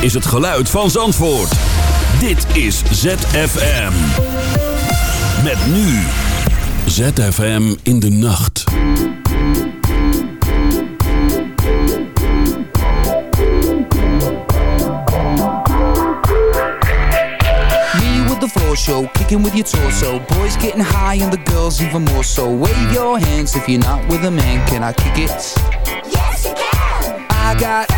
is het geluid van Zandvoort. Dit is ZFM. Met nu ZFM in de nacht. floor show, kicking with your torso. Boys getting high and the girls even more so. Wave your hands if you're not with a man. Can I kick it? Yes, you can. I got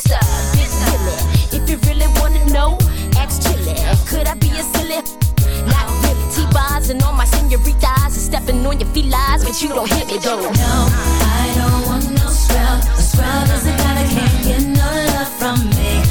If you really wanna know, ask Chilli. Could I be a silly? Not. T-Boz and all my senoritas are stepping on your felines, but you don't hit me though. No, I don't want no scrub. A scrub is a guy that can't get no love from me.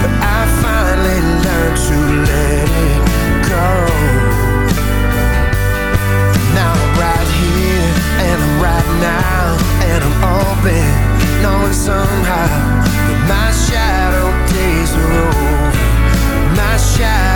but I finally learned to let it go. Now I'm right here, and I'm right now, and I'm open, knowing somehow that my shadow days are over. My shadow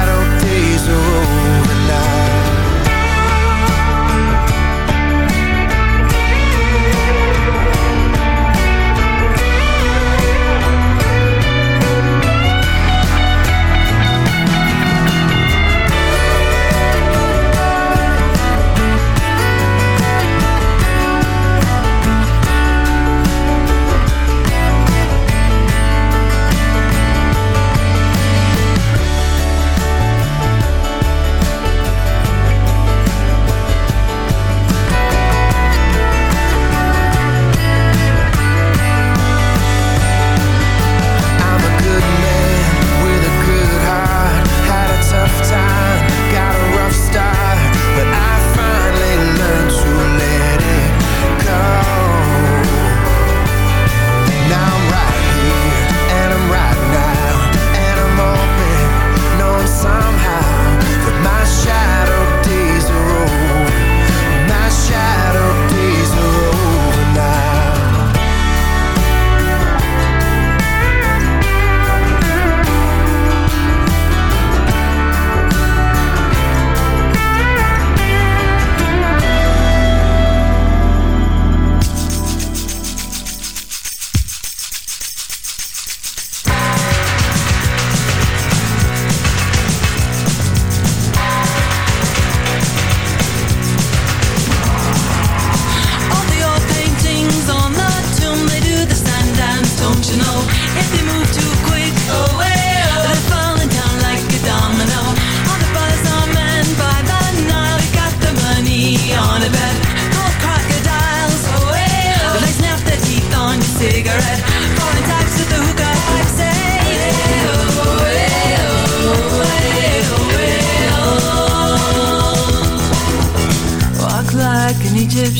like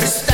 estar.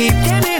Keep